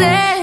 querer.